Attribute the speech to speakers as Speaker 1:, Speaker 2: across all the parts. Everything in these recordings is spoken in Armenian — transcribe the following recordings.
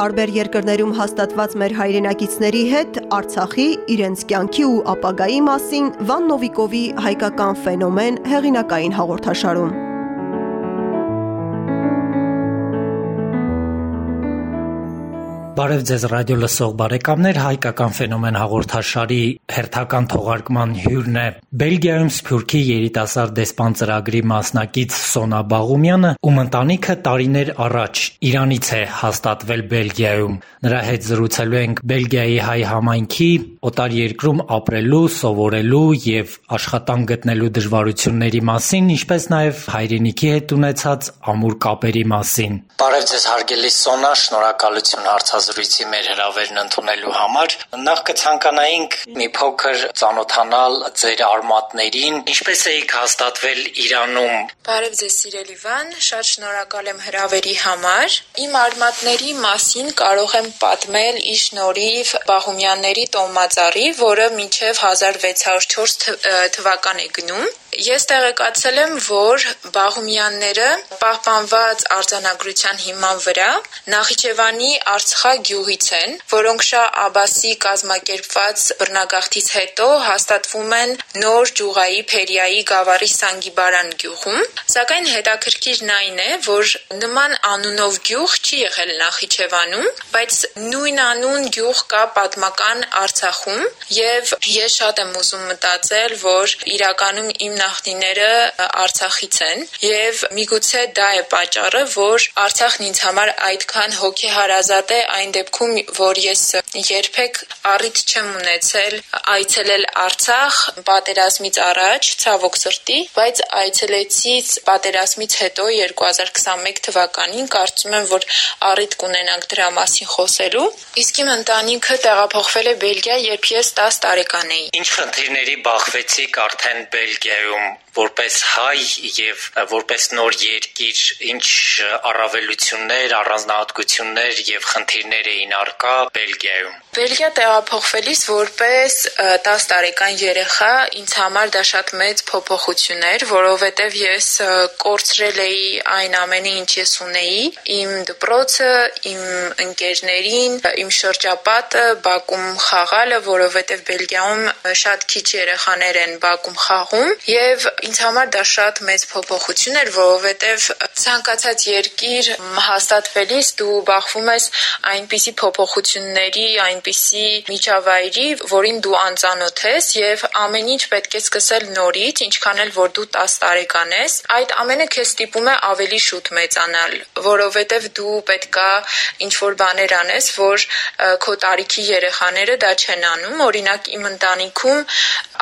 Speaker 1: տարբեր երկրներում հաստատված մեր հայրենակիցների հետ Արցախի, իրենց կյանքի ու ապագայի մասին Վան Նովիկովի «Հայկական ֆենոմեն» հեղինակային հաղորդաշարում։
Speaker 2: Բարև Ձեզ ռադիո լսող բարեկամներ, «Հայկական ֆենոմեն» հաղորդաշարի հերթական թողարկման հյուրն է Բելգիայում Սփյուռքի երիտասարդ դեսպան ծրագրի մասնակից Սոնա Բաղումյանը, ում ընտանիքը տարիներ առաջ Իրանից է հաստատվել Բելգիայում։ Նրա հետ զրուցելու ենք Բելգիայի հայ համայնքի, օտար երկրում ապրելու, սովորելու եւ աշխատանք գտնելու դժվարությունների մասին, ինչպես նաեւ հայրենիքի հետ ունեցած ամուր կապերի մասին։
Speaker 3: Բարև Ձեզ հարգելի Սոնա, շնորհակալություն հարցազրույցի հարցազրույցի մեր հրավերն ընդունելու համար։ Նախ կցանկանայինք մի փոքր ծանոթանալ ձեր արմատներին։ Ինչպես եք հաստատվել Իրանում։
Speaker 4: Բարև ձեզ սիրելի Վան, շատ շնորհակալ եմ հրավերի համար։ Իմ արմատների մասին կարող եմ պատմել ի շնորհիվ Բահումյանների տոմածառի, որը մինչև 1604 թվական է գնում։ Ես տեղեկացել եմ, որ Բահումյանները պահպանված արձանագրության հիման վրա Նախիջևանի Արցխա գյուղից են, որոնք Շահ Աբասի կազմակերպված բռնագաղթից հետո հաստատվում են Նոր Ջուղայի Փերիայի գավառի Սանգիբարան գյուղում, սակայն հետաքրքիրն այն է, որ նման անունով գյուղ չի եղել Նախիջևանում, բայց նույն անուն գյուղ կա պատմական Արցախում եւ ես շատ եմ ուզում մտածել, որ իրականում իմ նախնիները Արցախից են եւ միգուցե դա է պատճառը, որ Արցախն ինձ համար այդքան հոգեհարազատ է այն դեպքում, որ ես երբեք առիթ չեմ ունեցել այցելել Արցախ պատերազմից առաջ, ցավոք սրտի, բայց այցելեցի պատերազմից հետո 2021 թվականին, կարծում եմ, որ առիթ կունենանք դրա մասին խոսելու։ Իսկ իմ ընտանիքը տեղափոխվել է Բելգիա, երբ ես 10 տարեկան էի։
Speaker 3: Ինչ խնդիրների բախվեցիք արդեն Բելգիայում um, որպես հայ եւ որպես նոր երկիր ինչ առավելություններ, առանձնահատկություններ եւ խնդիրներ էին արկա Բելգիայում։
Speaker 4: Բելգիա տեղափոխվելիս որպես 10 տարեկան երեխա ինձ համար դա շատ մեծ փոփոխություն էր, որովհետեւ ես կորցրել էի այն ամենը, ինչ ես ունեի՝ իմ դպրոցը, իմ ընկերներին, իմ շրջապատը, Բաքում խաղալը, որովհետեւ Բելգիայում շատ քիչ երեխաներ են Բաքում խաղում եւ ինձ համար դա շատ մեծ փոփոխություն էր, որովհետեւ ցանկացած երկիր հաստատվելիս դու բախվում ես այնպիսի փոփոխությունների, այն այնպիսի միջավայրի, որին դու անծանոթ ես եւ ամեն ինչ պետք է սկսել նորից, ինչքան էլ որ դու 10 տարեկան ես, այդ ամենը քեզ ստիպում է ավելի շուտ մեծանալ, որովհետեւ դու պետքա ինչ որ բաներ անես, որ քո տարիքի երեխաները դա չեն անում։ Օրինակ իմ ընտանիքում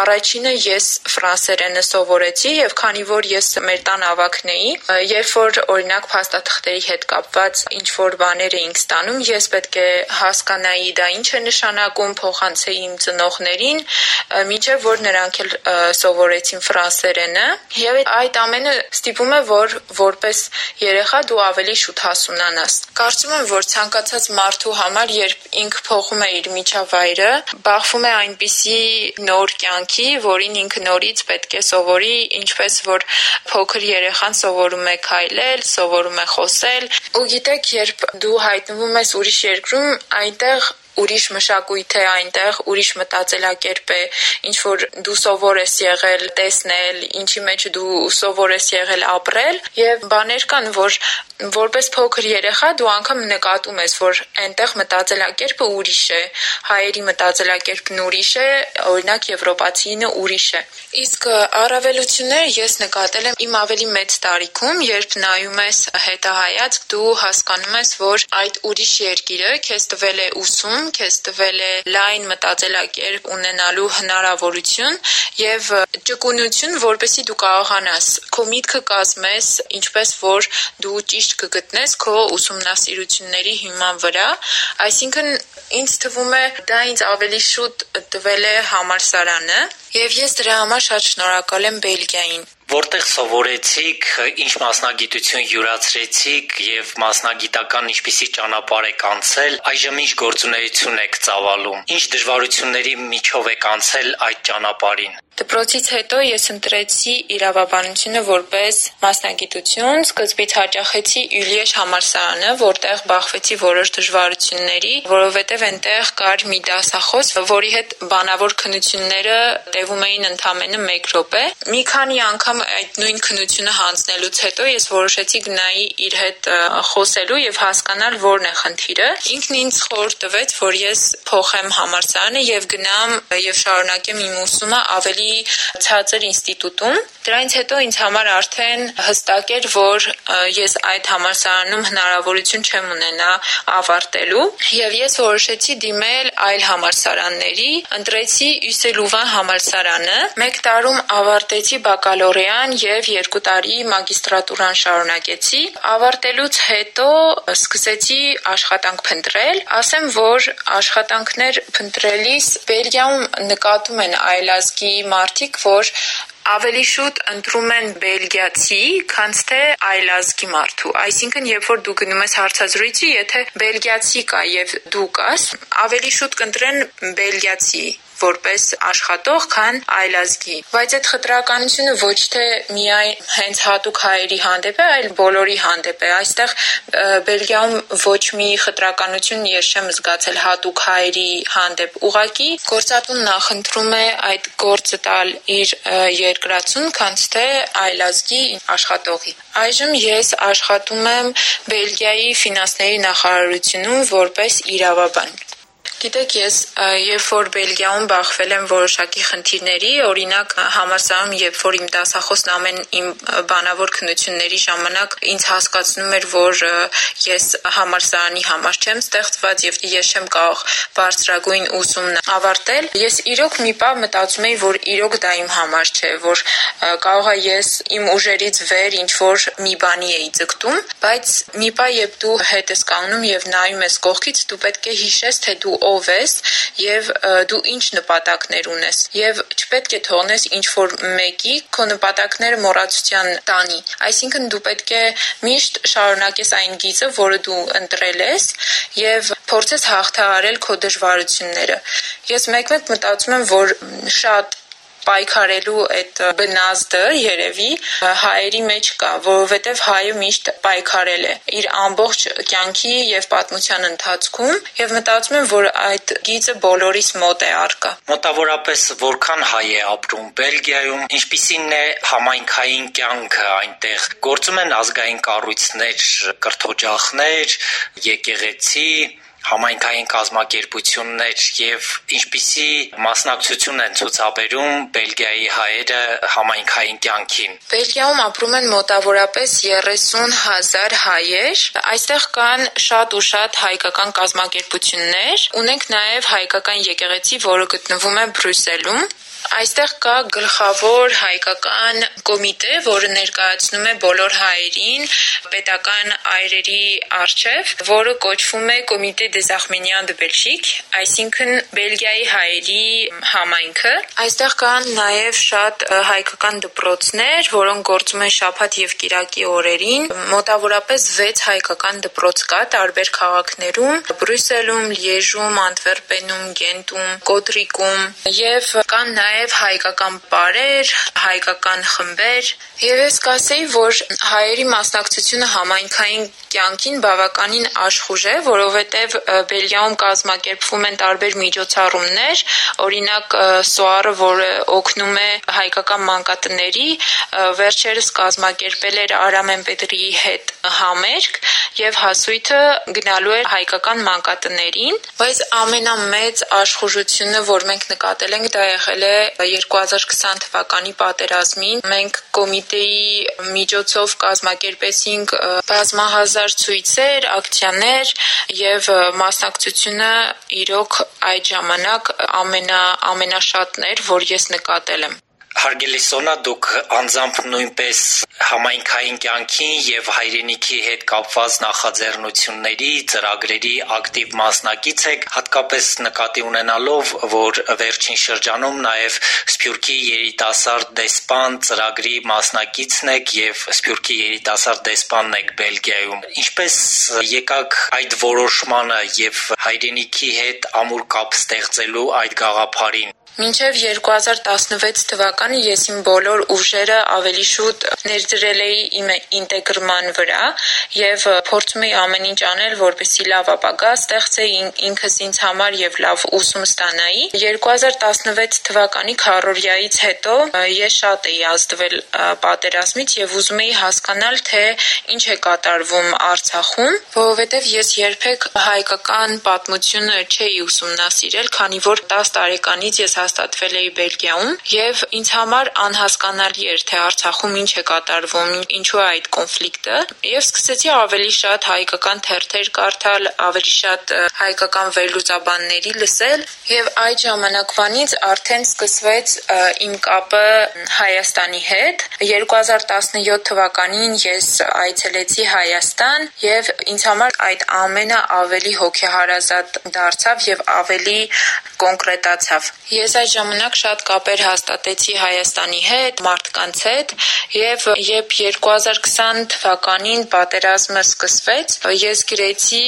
Speaker 4: առաջինը ես ֆրանսերենը սովորեցի եւ քանի որ ես մեր տան ավակն էի, երբ որ օրինակ փաստաթղթերի հետ կապված ինչ որ բաներ էինք ստանում, ես պետք է հասկանայի դա ինչ է նշանակում, փոխանցեի իմ ծնողներին, մինչև որ նրանք էլ սովորեցին ֆրանսերենը, եւ այդ ամենը ստիպում է, որ որպես երեխա դու ավելի շուտ հասունանաս։ Կարծում եմ, որ ցանկացած մարդու համար, երբ ինքը փոխում է իր միջավայրը, բախվում է այնպիսի նոր կյանքի, որին ինքը նորից պետք է սովորի, ինչպես որ փոքր երեխան սովորում է քայլել, սովորում է խոսել, ու գիտեք, երբ դու հայտնվում ես ուրիշ երկրում, այնտեղ ուրիշ մշակույթ է այնտեղ, ուրիշ մտածելակերպ է, ինչ որ դու սովոր ես եղել տեսնել, ինչի մեջ դու սովոր ես եղել ապրել եւ բաներ կան, որ որպես փոքր երեխա դու անգամ նկատում ես, որ այնտեղ մտածելակերպը ուրիշ է, հայերի մտածելակերպն ուրիշ է, օրինակ եվրոպացինը ուրիշ է։ Իսկ առավելությունները ես նկատել եմ իմ ավելի մեծ տարիքում, երբ նայում ես հետահայաց, դու հասկանում ես, որ այդ ուրիշ երկիրը քեզ տվել է ուսում, քեզ տվել է լայն մտածելակերպ ունենալու հնարավորություն եւ ճկունություն, որպեսի դու կարողանաս քո միտքը կազմես, ինչպես որ դու ճիշտ կգտնես քո ուսումնասիրությունների հիման վրա, այսինքն ինձ թվում է դա ինձ ավելի շուտ տվել է համալսարանը եւ ես դրա համար շատ շնորհակալ եմ Բելգիային
Speaker 3: որտեղ սովորեցիք, ինչ մասնագիտություն յուրացրեցիք եւ մասնագիտական ինչպիսի ճանապարհ եք անցել, այժմ ինչ գործունեություն եք ծավալում։ Ինչ դժվարությունների միջով եք անցել այդ ճանապարհին։
Speaker 4: Դպրոցից հետո ես ընտրեցի իրավաբանությունը որպես մասնագիտություն, սկզբից հաճախեցի Յուլիեշ համալսարանը, որտեղ բախվեցի որոշ դժվարությունների, որովհետև այնտեղ կար մի դասախոս, որի հետ բանավոր քննությունները տևում էին ընդամենը 1 րոպե։ Մի քանի անգամ այդ նույն քննությունը հանձնելուց հետո ես որոշեցի գնայի իր հետ խոսելու եւ հասկանալ որն է խնդիրը։ Ինքն ինձ խորհուրդ տվեց, որ ես փոխեմ համալսարանը եւ գնամ եւ շարունակեմ իմ ուսումը ավելի ցածր ինստիտուտում։ Դրանից հետո ինձ համար արդեն հստակ էր, որ ես այդ համալսարանում հնարավորություն չեմ ունենա ավարտելու եւ ես որոշեցի դիմել այլ համալսարանների, ընտրեցի Յուսելուվան համալսարանը։ 1 տարում ավարտեցի բակալորեան եւ 2 տարի մագիստրատուրան շարունակեցի։ Ավարտելուց հետո սկսեցի աշխատանք փնտրել։ Ասեմ, որ աշխատանքներ փնտրելիս Բելգիայում նկատում են այլազգի մարդիկ, որ ավելի շուտ ընտրում են բելգիացի, քան թե այլազգի մարդու։ Այսինքն, երբ որ դու գնում ես հարցազրույցի, եթե բելգիացի կա եւ դու կաս, ավելի շուտ կընտրեն բելգիացի որպես աշխատող, քան այլազգի։ Բայց այդ խտրականությունը ոչ թե միայն հենց հատուկ հայերի հանդեպ է, այլ բոլորի հանդեպ է։ Այստեղ Բելգիայում ոչ մի խտրականություն ես չեմ զգացել հատուկ հայերի հանդեպ։ Ուղղակի գործատուն նախընտրում է այդ գործը տալ իր երկրացուն, քան թե այլազգի աշխատողի։ Այժմ ես աշխատում եմ Բելգիայի ֆինանսների նախարարությունում որպես իրավաբան։ Գիտեք, ես երբ որ Բելգիայում բախվել եմ որոշակի խնդիրների, օրինակ համալսարանում, երբ որ իմ դասախոսն ամեն իմ բանավոր քննությունների ժամանակ ինձ հասկացնում էր, որ ես համալսարանի համար չեմ ստեղծված եւ ես չեմ կարող բարձրագույն ուսումն ավարտել, ես իրոք մի պահ մտածում էի, որ իրոք դա իմ համար չէ, որ կարող է ես իմ ուժերից վեր ինչ որ մի բանի էի ձգտում, բայց մի պահ երբ դու հետ ես կանգնում եւ նայում ես կողքից, դու պետք է հիշես, թե դու ով ես եւ դու ինչ նպատակներ ունես եւ չպետք է թողնես ինչ որ մեկի քո նպատակները մոռացության տանի այսինքն դու պետք է միշտ շարունակես այն գիծը որը դու ընտրել ես եւ փորձես հաղթահարել քո դժվարությունները ես մեկ-մեկ մտածում եմ որ շատ պայքարելու այդ բնազդը երևի հայերի մեջ կա, որովհետև հայը միշտ պայքարել է իր ամբողջ կյանքի եւ պատմության ընթացքում եւ մտածում եմ, որ այդ գիծը բոլորիս մոտ է արկա։
Speaker 3: Մոտավորապես որքան հայ է ապրում Բելգիայում, ինչպիսին է համայնքային կյանքը այնտեղ։ Գործում են ազգային կառույցներ, կրթօջախներ, եկեղեցի, համայնքային կազմակերպություններ եւ ինչպիսի մասնակցություն են ցուցաբերում Բելգիայի հայերը համայնքային կյանքին։
Speaker 4: Բելգիայում ապրում են մոտավորապես 30 հազար հայեր։ Այստեղ կան շատ ու շատ հայկական կազմակերպություններ։ Ունենք նաեւ հայկական եկեղեցի, որը գտնվում է Բրյուսելում։ Այստեղ կա գլխավոր հայկական կոմիտե, որը ներկայացնում է բոլոր հայերին պետական այրերի արչև, որը կոչվում է Կոմիտե Arméniens de Belgique, այսինքն Բելգիայի հայերի համայնքը։ Այստեղ կան նաև շատ հայկական դպրոցներ, որոնք գործում են շաբաթ եւ կիրակի օրերին։ Մոտավորապես 6 հայկական դպրոց կա տարբեր քաղաքներում՝ Բրյուսելում, Լիեժում, Անտվերպենում, Գենտում, Կոտրիկում եւ կան նաև նաև հայկական պարեր, հայկական խմբեր, եւ ես կասեի, որ հայերի մասնակցությունը համայնքային կյանքին բավականին աշխուժ է, որովհետեւ Բելգիայում կազմակերպվում են տարբեր միջոցառումներ, օրինակ SOAR-ը, որը օգնում է հայկական մանկատների, վերջերս կազմակերպել էր Արամեն Պետրիի հետ համերգ եւ հասույթը գնալու էր հայկական մանկատներին, բայց ամենամեծ աշխուժությունը, որ մենք նկատել ենք, դա եղել է 2020 թվականի պատերազմին մենք կոմիտեի միջոցով կազմակերպեցինք բազմահազար ցույցեր, ակցիաներ եւ մասնակցությունը իրոք այդ ժամանակ ամենա ամենաշատն էր, որ ես նկատել եմ։
Speaker 3: Հարգելի Սոնա, դուք անձամբ նույնպես համայնքային կյանքին եւ հայրենիքի հետ կապված նախաձեռնությունների, ծրագրերի ակտիվ մասնակից եք, հատկապես նկատի ունենալով, որ վերջին շրջանում նաեւ Սփյուռքի երիտասարդ դեսպան ծրագրի մասնակիցն եք եւ Սփյուռքի երիտասարդ դեսպանն եք Բելգիայում։ Ինչպես եկաք այդ որոշմանը եւ հայրենիքի հետ ամուր կապ ստեղծելու այդ գաղափարին։
Speaker 4: Մինչև 2016 թվականը ես իմ բոլոր ուժերը ավելի շուտ ներդրել էի իմ ինտեգրման վրա եւ փորձում էի ամեն ինչ անել, որպեսզի լավ ապագա ստեղծեի ինքս ինձ համար եւ լավ ուսում ստանայի։ 2016 թվականի քարորիայից հետո ես շատ էի ազդվել պատերազմից եւ ուզում էի հասկանալ, թե ինչ է կատարվում Արցախում, որովհետեւ ես երբեք հայկական պատմությունը չէի ուսումնասիրել, քանի որ 10 տարեկանից ես հաստատվել էի Բելգիայում եւ ինձ համար անհասկանալի էր թե Արցախում ինչ է կատարվում, ինչու է այդ կոնֆլիկտը եւ սկսեցի ավելի շատ հայկական թերթեր կարդալ, ավելի շատ հայկական վերլուծաբանների լսել եւ այդ ժամանակվանից արդեն սկսվեց իմ կապը Հայաստանի հետ 2017 թվականին ես այցելեցի Հայաստան եւ ինձ համար այդ ամենը ավելի հոգեհարազատ դարձավ եւ ավելի կոնկրետացավ։ Ես այդ ժամանակ շատ կապեր հաստատեցի Հայաստանի հետ, մարդկանց հետ եւ երբ 2020 թվականին պատերազմը սկսվեց, ես գրեցի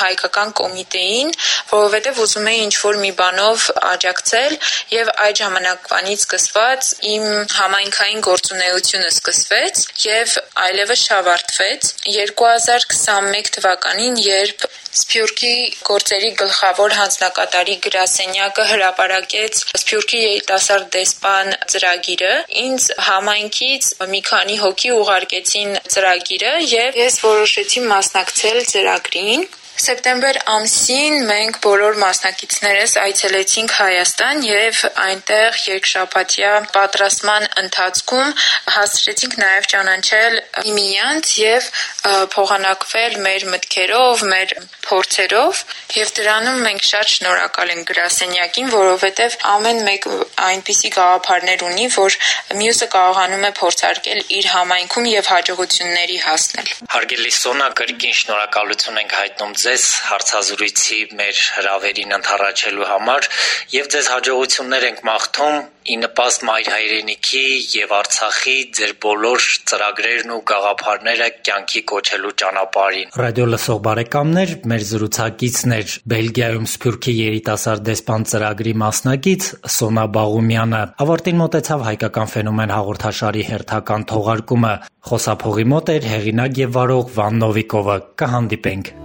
Speaker 4: հայկական կոմիտեին, որովհետեւ ուզում էի ինչ-որ մի բանով աջակցել եւ այդ ժամանակվանից սկսված իմ համայնքային գործունեությունը սկսվեց եւ այլևս շավարտվեց 2021 թվականին, երբ Սփյուռքի գործերի գլխավոր հանձնակատարի գրասենյակը հրապարակեց Սփյուռքի երիտասարդ դեսպան ծրագիրը։ Ինձ համայնքից մի քանի հոգի ուղարկեցին ծրագիրը եւ ես որոշեցի մասնակցել ծրագրին Սեպտեմբեր ամսին մենք բոլոր մասնակիցներս այցելեցինք Հայաստան եւ այնտեղ երկշաբաթյա պատրաստման ընթացքում հասցրեցինք նաեւ ճանաչել միմյանց եւ փոխանակվել մեր մտքերով, մեր փորձերով եւ դրանում մենք շատ շնորհակալ ենք գրասենյակին, որովհետեւ ամեն մեկ այնպիսի գաղափարներ ունի, որ մյուսը կարողանում է փորձարկել իր համայնքում եւ հաջողությունների հասնել։
Speaker 3: Հարգելի Սոնա, կրկին շնորհակալություն ենք հայտնում ձեզ հարցազրույցի մեր հրավերին ընթառաջելու համար եւ ձեզ հաջողություններ ենք մաղթում ի նպաստ մայր հայրենիքի եւ Արցախի ձեր բոլոր ծրագրերն ու գաղափարները կյանքի կոչելու ճանապարհին։
Speaker 2: Ռադիո լսող բարեկամներ, մեր զրուցակիցն էր Բելգիայում Սփյուռքի երիտասարդ դեսպան ծրագրի մասնակից Սոնա Բաղումյանը։ Ավարտին մոտեցավ հայկական ֆենոմեն հաղորդաշարի հերթական թողարկումը։ Խոսափողի մոտ էր հեղինակ եւ վարող Վան Նովիկովը։ Կհանդիպենք